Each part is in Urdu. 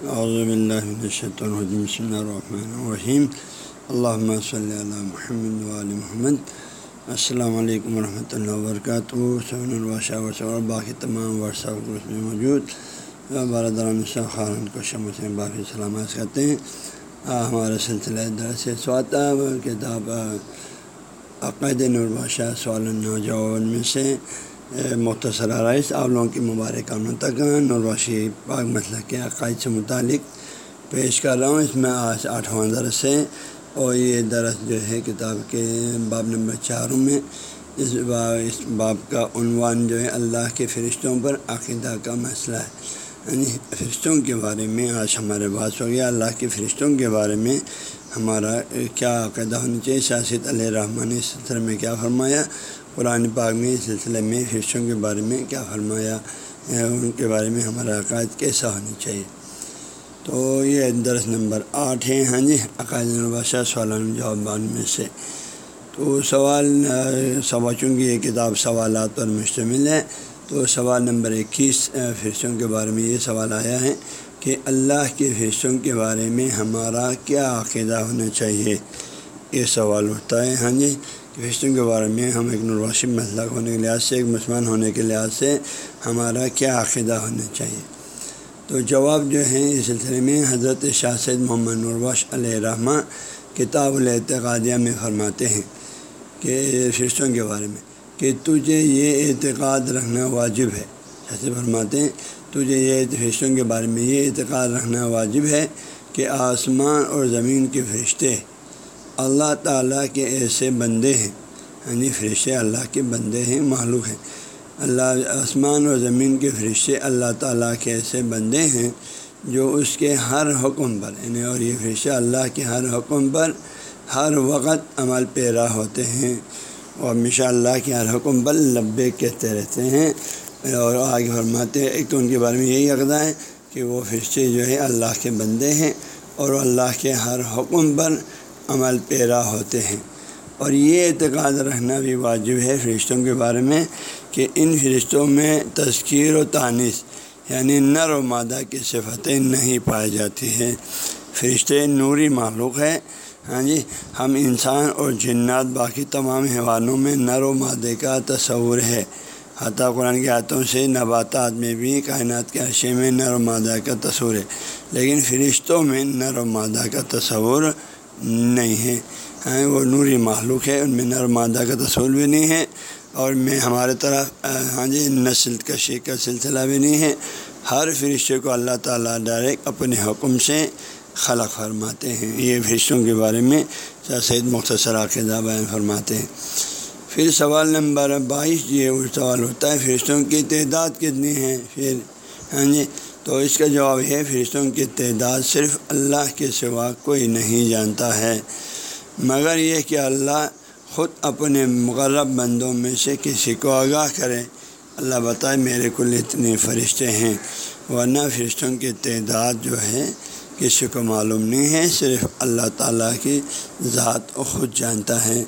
بسم اللہ الرحمن الرحیم۔ اللہ صلی اللہ محمد علیہ محمد۔ السلام علیکم ورحمۃ اللہ وبرکاتہ۔ سون الباشہ ورثہ اور باقی تمام ورثہ گروپ میں موجود۔ بارہ درام خارن کو شمع سے باقی سلامت کرتے ہیں۔ ہمارا سلسلہ درس سواتا کتاب عقائد نورباشہ سوال نوجوان میں سے۔ مختصر آرائش آپ لوگوں کی مبارک عمل تک نورواشی پاک مسئلہ کے عقائد سے متعلق پیش کر رہا ہوں۔ اس میں آج آٹھواں درس ہے اور یہ درس جو ہے کتاب کے باب نمبر چاروں میں اس باب اس باب کا عنوان جو ہے اللہ کے فرشتوں پر عقیدہ کا مسئلہ ہے۔ یعنی فرشتوں کے بارے میں آج ہمارے بات ہو گیا۔ اللہ کے فرشتوں کے بارے میں ہمارا کیا عقیدہ ہونی چاہیے؟ سیاست علیہ رحمٰن اس سلسلے میں کیا فرمایا؟ قرآن پاک میں اس سلسلے میں فرشتوں کے بارے میں کیا فرمایا ان کے بارے میں ہمارا عقائد کیسا ہونی چاہیے؟ تو یہ درس نمبر آٹھ ہے ہاں جی عقائد الباشہ سوال جواب میں سے۔ تو سوال سوا چونکہ یہ کتاب سوالات پر مشتمل ہے، تو سوال نمبر اکیس فرشتوں کے بارے میں یہ سوال آیا ہے کہ اللہ کے فرشتوں کے بارے میں ہمارا کیا عقیدہ ہونا چاہیے؟ یہ سوال اٹھتا ہے۔ ہاں جی فرشتوں کے بارے میں ہم ایک نرواشی مسلک ہونے کے لحاظ سے، ایک مسلمان ہونے کے لحاظ سے ہمارا کیا عقیدہ ہونا چاہیے؟ تو جواب جو ہے، اس سلسلے میں حضرت شاہ سید محمد نورواش علیہ رحمٰ کتاب الاعتقادیہ میں فرماتے ہیں کہ فرشتوں کے بارے میں کہ تجھے یہ اعتقاد رکھنا واجب ہے۔ جیسے فرماتے ہیں، تجھے یہ فرشتوں کے بارے میں یہ اعتقاد رکھنا واجب ہے کہ آسمان اور زمین کے فرشتے اللہ تعالیٰ کے ایسے بندے ہیں یعنی فرشتے اللہ کے بندے ہیں معلوم ہیں۔ اللہ، آسمان و زمین کے فرشتے اللہ تعالیٰ کے ایسے بندے ہیں جو اس کے ہر حکم پر یعنی اور یہ فرشتے اللہ کے ہر حکم پر ہر وقت عمل پیرا ہوتے ہیں۔ اور ہمیشہ اللہ کے ہر حکم پر لبے کہتے رہتے ہیں۔ اور آگے فرماتے ہیں، ایک تو ان کے بارے میں یہی عقدہ ہے کہ وہ فرشتے جو ہے اللہ کے بندے ہیں اور اللہ کے ہر حکم پر عمل پیرا ہوتے ہیں۔ اور یہ اعتقاد رکھنا بھی واجب ہے فرشتوں کے بارے میں کہ ان فرشتوں میں تذکیر و تانس یعنی نر و مادہ کی صفتیں نہیں پائی جاتی ہیں۔ فرشتے نوری معلوق ہے ہاں جی ہم انسان اور جنات باقی تمام حیوانوں میں نر و مادے کا تصور ہے۔ حتیٰ قرآن کے ہاتھوں سے نباتات میں بھی کائنات کے عرصے میں نر و مادہ کا تصور ہے۔ لیکن فرشتوں میں نر و مادہ کا تصور نہیں ہے ہیں، وہ نوری معلوق ہے ان میں نر مادہ کا تصول بھی نہیں ہے اور میں ہمارے طرف ہاں جی نسل کشی کا سلسلہ بھی نہیں ہے۔ ہر فرشتے کو اللہ تعالیٰ ڈائریکٹ اپنے حکم سے خلق فرماتے ہیں۔ یہ فرشتوں کے بارے میں سید مختصر عقیدہ بیان فرماتے ہیں۔ پھر سوال نمبر بائیس یہ سوال ہوتا ہے، فرشتوں کی تعداد کتنی ہے؟ پھر ہاں جی تو اس کا جواب ہے، فرشتوں کی تعداد صرف اللہ کے سوا کوئی نہیں جانتا ہے۔ مگر یہ کہ اللہ خود اپنے مغرب بندوں میں سے کسی کو آگاہ کرے۔ اللہ بتائے، میرے کل اتنے فرشتے ہیں، ورنہ فرشتوں کی تعداد جو ہے، کسی کو معلوم نہیں ہے۔ صرف اللہ تعالیٰ کی ذات خود جانتا ہے۔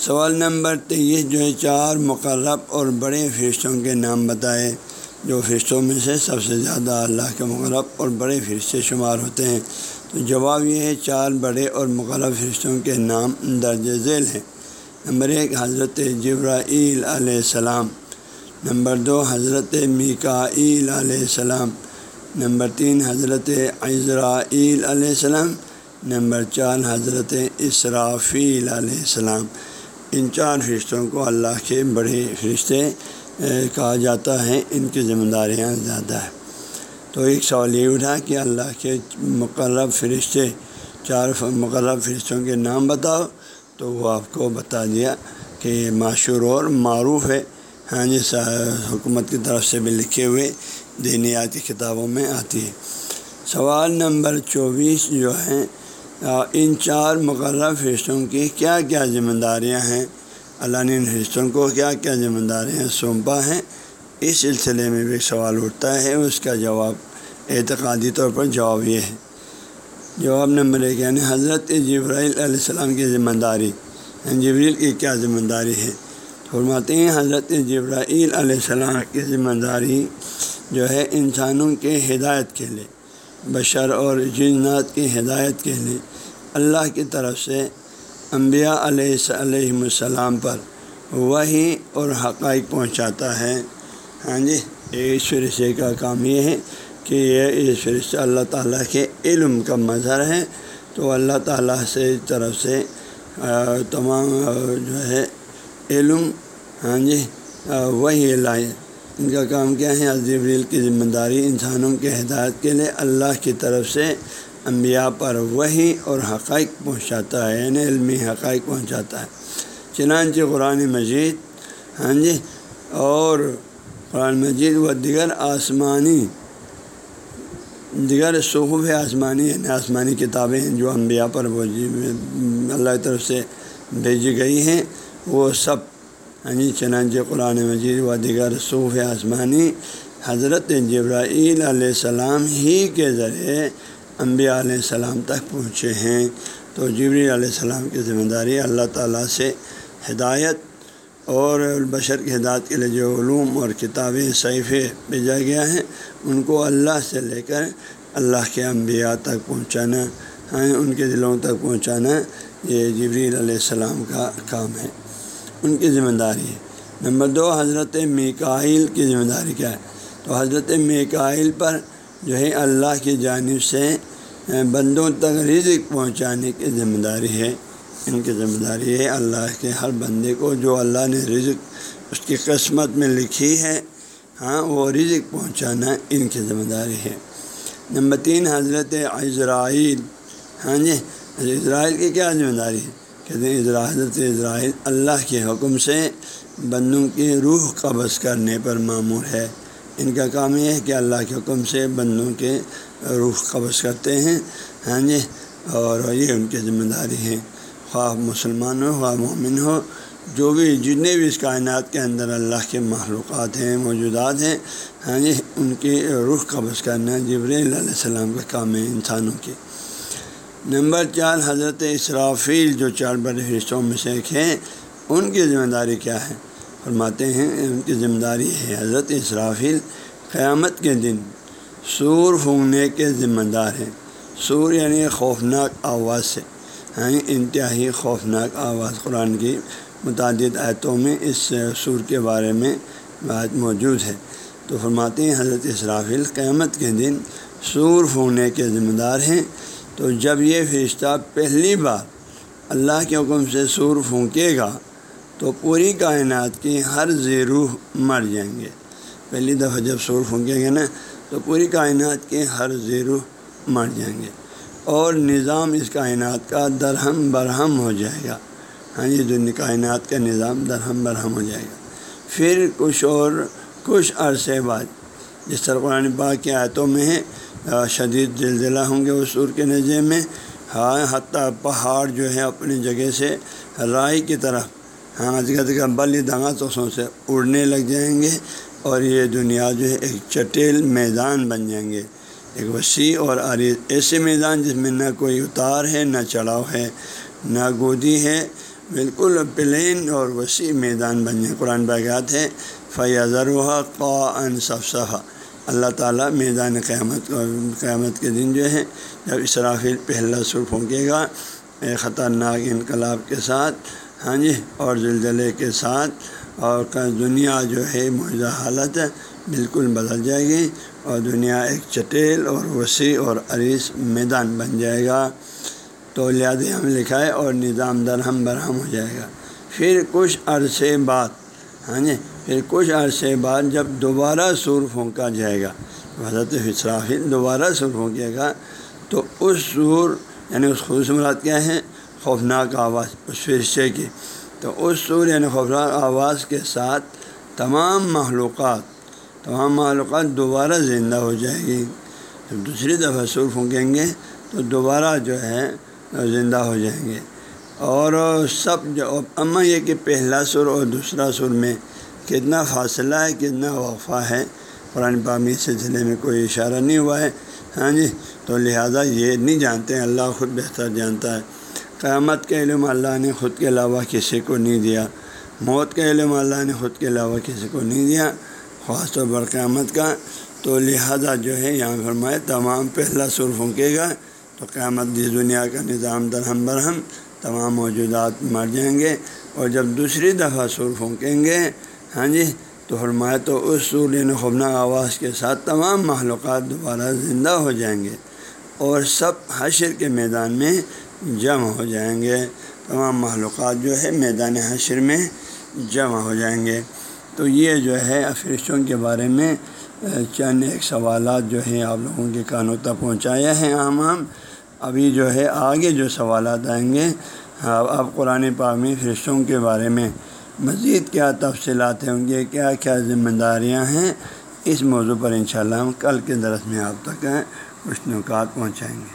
سوال نمبر تیئیس، جو ہے چار مقرب اور بڑے فرشتوں کے نام بتائے۔ جو فرشتوں میں سے سب سے زیادہ اللہ کے مغرب اور بڑے فرشتے شمار ہوتے ہیں۔ تو جواب یہ ہے، چار بڑے اور مغرب فرشتوں کے نام درج ذیل ہیں۔ نمبر ایک، حضرت جبرائیل علیہ السلام۔ نمبر دو، حضرت میکائیل علیہ السلام۔ نمبر تین، حضرت عزرائیل علیہ السلام۔ نمبر چار، حضرت اسرافیل علیہ السلام۔ ان چار فرشتوں کو اللہ کے بڑے فرشتے کہا جاتا ہے، ان کی ذمہ داریاں زیادہ ہیں۔ تو ایک سوال یہ اٹھا کہ اللہ کے مقرب فرشتے، چار مقرب فرشتوں کے نام بتاؤ۔ تو وہ آپ کو بتا دیا کہ یہ معشور اور معروف ہے۔ ہاں جی حکومت کی طرف سے بھی لکھے ہوئے دینیاتی کتابوں میں آتی ہے۔ سوال نمبر چوبیس جو ہیں ان چار مقرر فرشتوں کی کیا کیا ذمہ داریاں ہیں؟ اللہ نے ان فرشتوں کو کیا کیا ذمہ داریاں سونپا ہیں۔ اس سلسلے میں بھی سوال اٹھتا ہے، اس کا جواب اعتقادی طور پر جواب یہ ہے۔ جواب نمبر ایک یعنی حضرت جبرائیل علیہ السلام کی ذمہ داری یعنی جبریل کی کیا ذمہ داری ہے؟ فرماتے ہیں حضرت جبرائیل علیہ السلام کی ذمہ داری جو ہے انسانوں کے ہدایت کے لیے، بشر اور جنات کی ہدایت کے لیے۔ اللہ کی طرف سے انبیاء علیہ علیہ السلام پر وہی اور حقائق پہنچاتا ہے۔ ہاں جی اس فرشتے کا کام یہ ہے کہ یہ اس فرشتے اللہ تعالیٰ کے علم کا مظہر ہے۔ تو اللہ تعالیٰ سے طرف سے تمام جو ہے علم ہاں جی وہی لائے۔ ان کا کام کیا ہے؟ عظیب کی ذمہ داری انسانوں کے ہدایت کے لیے اللہ کی طرف سے انبیاء پر وہی اور حقائق پہنچاتا ہے یعنی علمی حقائق پہنچاتا ہے۔ چنانچہ قرآن مجید ہاں جی اور قرآن مجید و دیگر آسمانی، دیگر صحف آسمانی یعنی آسمانی کتابیں جو انبیاء پر وہ اللہ کی طرف سے بھیجی گئی ہیں۔ وہ سب ہاں جی چنانچہ قرآن مجید و دیگر صحف آسمانی، حضرت جبرائیل علیہ السلام ہی کے ذریعے انبیاء علیہ السلام تک پہنچے ہیں۔ تو جبری علیہ السلام کی ذمہ داری اللہ تعالیٰ سے ہدایت اور بشر کی ہدایت کے لیے جو علوم اور کتابیں صحیفے بھیجا گیا ہے ان کو اللہ سے لے کر اللہ کے انبیاء تک پہنچانا ہاں ان کے دلوں تک پہنچانا یہ جبریل علیہ السلام کا کام ہے۔ ان کی ذمہ داری ہے۔ نمبر دو، حضرت میکائل کی ذمہ داری کیا ہے؟ تو حضرت میکائل پر جو ہے اللہ کی جانب سے بندوں تک رزق پہنچانے کی ذمہ داری ہے۔ ان کی ذمہ داری ہے اللہ کے ہر بندے کو جو اللہ نے رزق اس کی قسمت میں لکھی ہے ہاں وہ رزق پہنچانا ان کی ذمہ داری ہے۔ نمبر تین، حضرت اسرائیل ہاں جی اسرائیل کی کیا ذمہ داری ہے؟ کہتے ہیں حضرت اسرائیل اللہ کے حکم سے بندوں کی روح قبض کرنے پر معمور ہے۔ ان کا کام یہ ہے کہ اللہ کے حکم سے بندوں کے روح قبض کرتے ہیں ہاں جی؟ اور یہ ان کی ذمہ داری ہے۔ خواہ مسلمان ہو، خواہ مومن ہو، جو بھی، جتنے بھی اس کائنات کے اندر اللہ کے معلومات ہیں، موجودات ہیں ہاں جی؟ ان کی رخ قبض کرنا جبر علیہ السلام کا کام ہے انسانوں کی نمبر چار، حضرت اسرافیل، جو چار بڑے حصوں میں سے ایک ہیں، ان کی ذمہ داری کیا ہے؟ فرماتے ہیں، ان کی ذمہ داری ہے۔ حضرت اسرافیل قیامت کے دن سور پھونگنے کے ذمہ دار ہیں۔ سور یعنی خوفناک آواز سے ہیں انتہائی خوفناک آواز۔ قرآن کی متعدد آیتوں میں اس سور کے بارے میں بات موجود ہے۔ تو فرماتے ہیں، حضرت اسرافیل قیامت کے دن سور پھونکنے کے ذمہ دار ہیں۔ تو جب یہ فرشتہ پہلی بار اللہ کے حکم سے سور پھونکے گا تو پوری کائنات کی ہر زیروح مر جائیں گے۔ پہلی دفعہ جب سور پھونکیں گے نا، تو پوری کائنات کے ہر زیروح مر جائیں گے۔ اور نظام اس کائنات کا درہم برہم ہو جائے گا۔ ہاں جی دنیا کائنات کا نظام درہم برہم ہو جائے گا۔ پھر کچھ اور، کچھ عرصے بعد، جس طرح قرآن پاک کے آیتوں میں ہے شدید زلزلہ ہوں گے اس سور کے نظر میں۔ ہاں حتیٰ پہاڑ جو ہے اپنی جگہ سے رائے کی طرف ہاں کا بلی دنگا توسوں سے اڑنے لگ جائیں گے اور یہ دنیا جو ہے ایک چٹیل میدان بن جائیں گے۔ ایک وسیع اور عریض ایسے میدان جس میں نہ کوئی اتار ہے، نہ چڑھاؤ ہے، نہ گودی ہے۔ بالکل پلین اور وسیع میدان بن جائے قرآن باغات ہے فیاض قا ان اللہ تعالیٰ میدان قیامت قیامت کے دن جو ہے، جب اسرافیل پہلا سر پھونکے گا ایک خطرناک انقلاب کے ساتھ ہاں جی اور زلزلے کے ساتھ، اور دنیا جو ہے معجزہ حالت بالکل بدل جائے گی، اور دنیا ایک چٹیل اور وسیع اور عریض میدان بن جائے گا۔ تو لہٰذا ہم لکھا ہے، اور نظام درہم برہم ہو جائے گا۔ پھر کچھ عرصے بعد ہاں جی پھر کچھ عرصے بعد جب دوبارہ سور پھونکا جائے گا، حضرت فصراحل دوبارہ سور پھونکے گا، تو اس سور یعنی اس خوشمرات کیا ہے؟ خوفناک آواز اس فرشے کی۔ تو اس سور یعنی خوفناک آواز کے ساتھ تمام معلومات تمام معلومات دوبارہ زندہ ہو جائے گی۔ جب دوسری دفعہ سر پھونکیں گے تو دوبارہ جو ہے زندہ ہو جائیں گے۔ اور سب جو، اما یہ کہ پہلا سر اور دوسرا سر میں کتنا فاصلہ ہے، کتنا وقفہ ہے، قرآن پامی سلسلے میں کوئی اشارہ نہیں ہوا ہے۔ ہاں جی تو لہٰذا یہ نہیں جانتے ہیں اللہ خود بہتر جانتا ہے۔ قیامت کے علم اللہ نے خود کے علاوہ کسی کو نہیں دیا، موت کا علم اللہ نے خود کے علاوہ کسی کو نہیں دیا۔ خاص طور پر قیامت کا۔ تو لہذا جو ہے یہاں فرمائے تمام پہلا سر پھونکے گا۔ تو قیامت دی دنیا کا نظام، درہم، برہم، تمام موجودات مر جائیں گے۔ اور جب دوسری دفعہ سر پھونکیں گے ہاں جی تو فرمائے تو اس سور یعنی خوبناک آواز کے ساتھ تمام معلومات دوبارہ زندہ ہو جائیں گے۔ اور سب حشر کے میدان میں جمع ہو جائیں گے۔ تمام معلومات جو ہے میدان حشر میں جمع ہو جائیں گے۔ تو یہ جو ہے فرشتوں کے بارے میں چند ایک سوالات جو ہیں آپ لوگوں کے کانوں تک پہنچایا ہیں عام عام، ابھی جو ہے آگے جو سوالات آئیں گے اب قرآن پاک میں فرشتوں کے بارے میں مزید کیا تفصیلات ہیں ان کے کیا کیا ذمہ داریاں ہیں، اس موضوع پر انشاءاللہ ہم کل کے درس میں آپ تک کچھ نکات پہنچائیں گے۔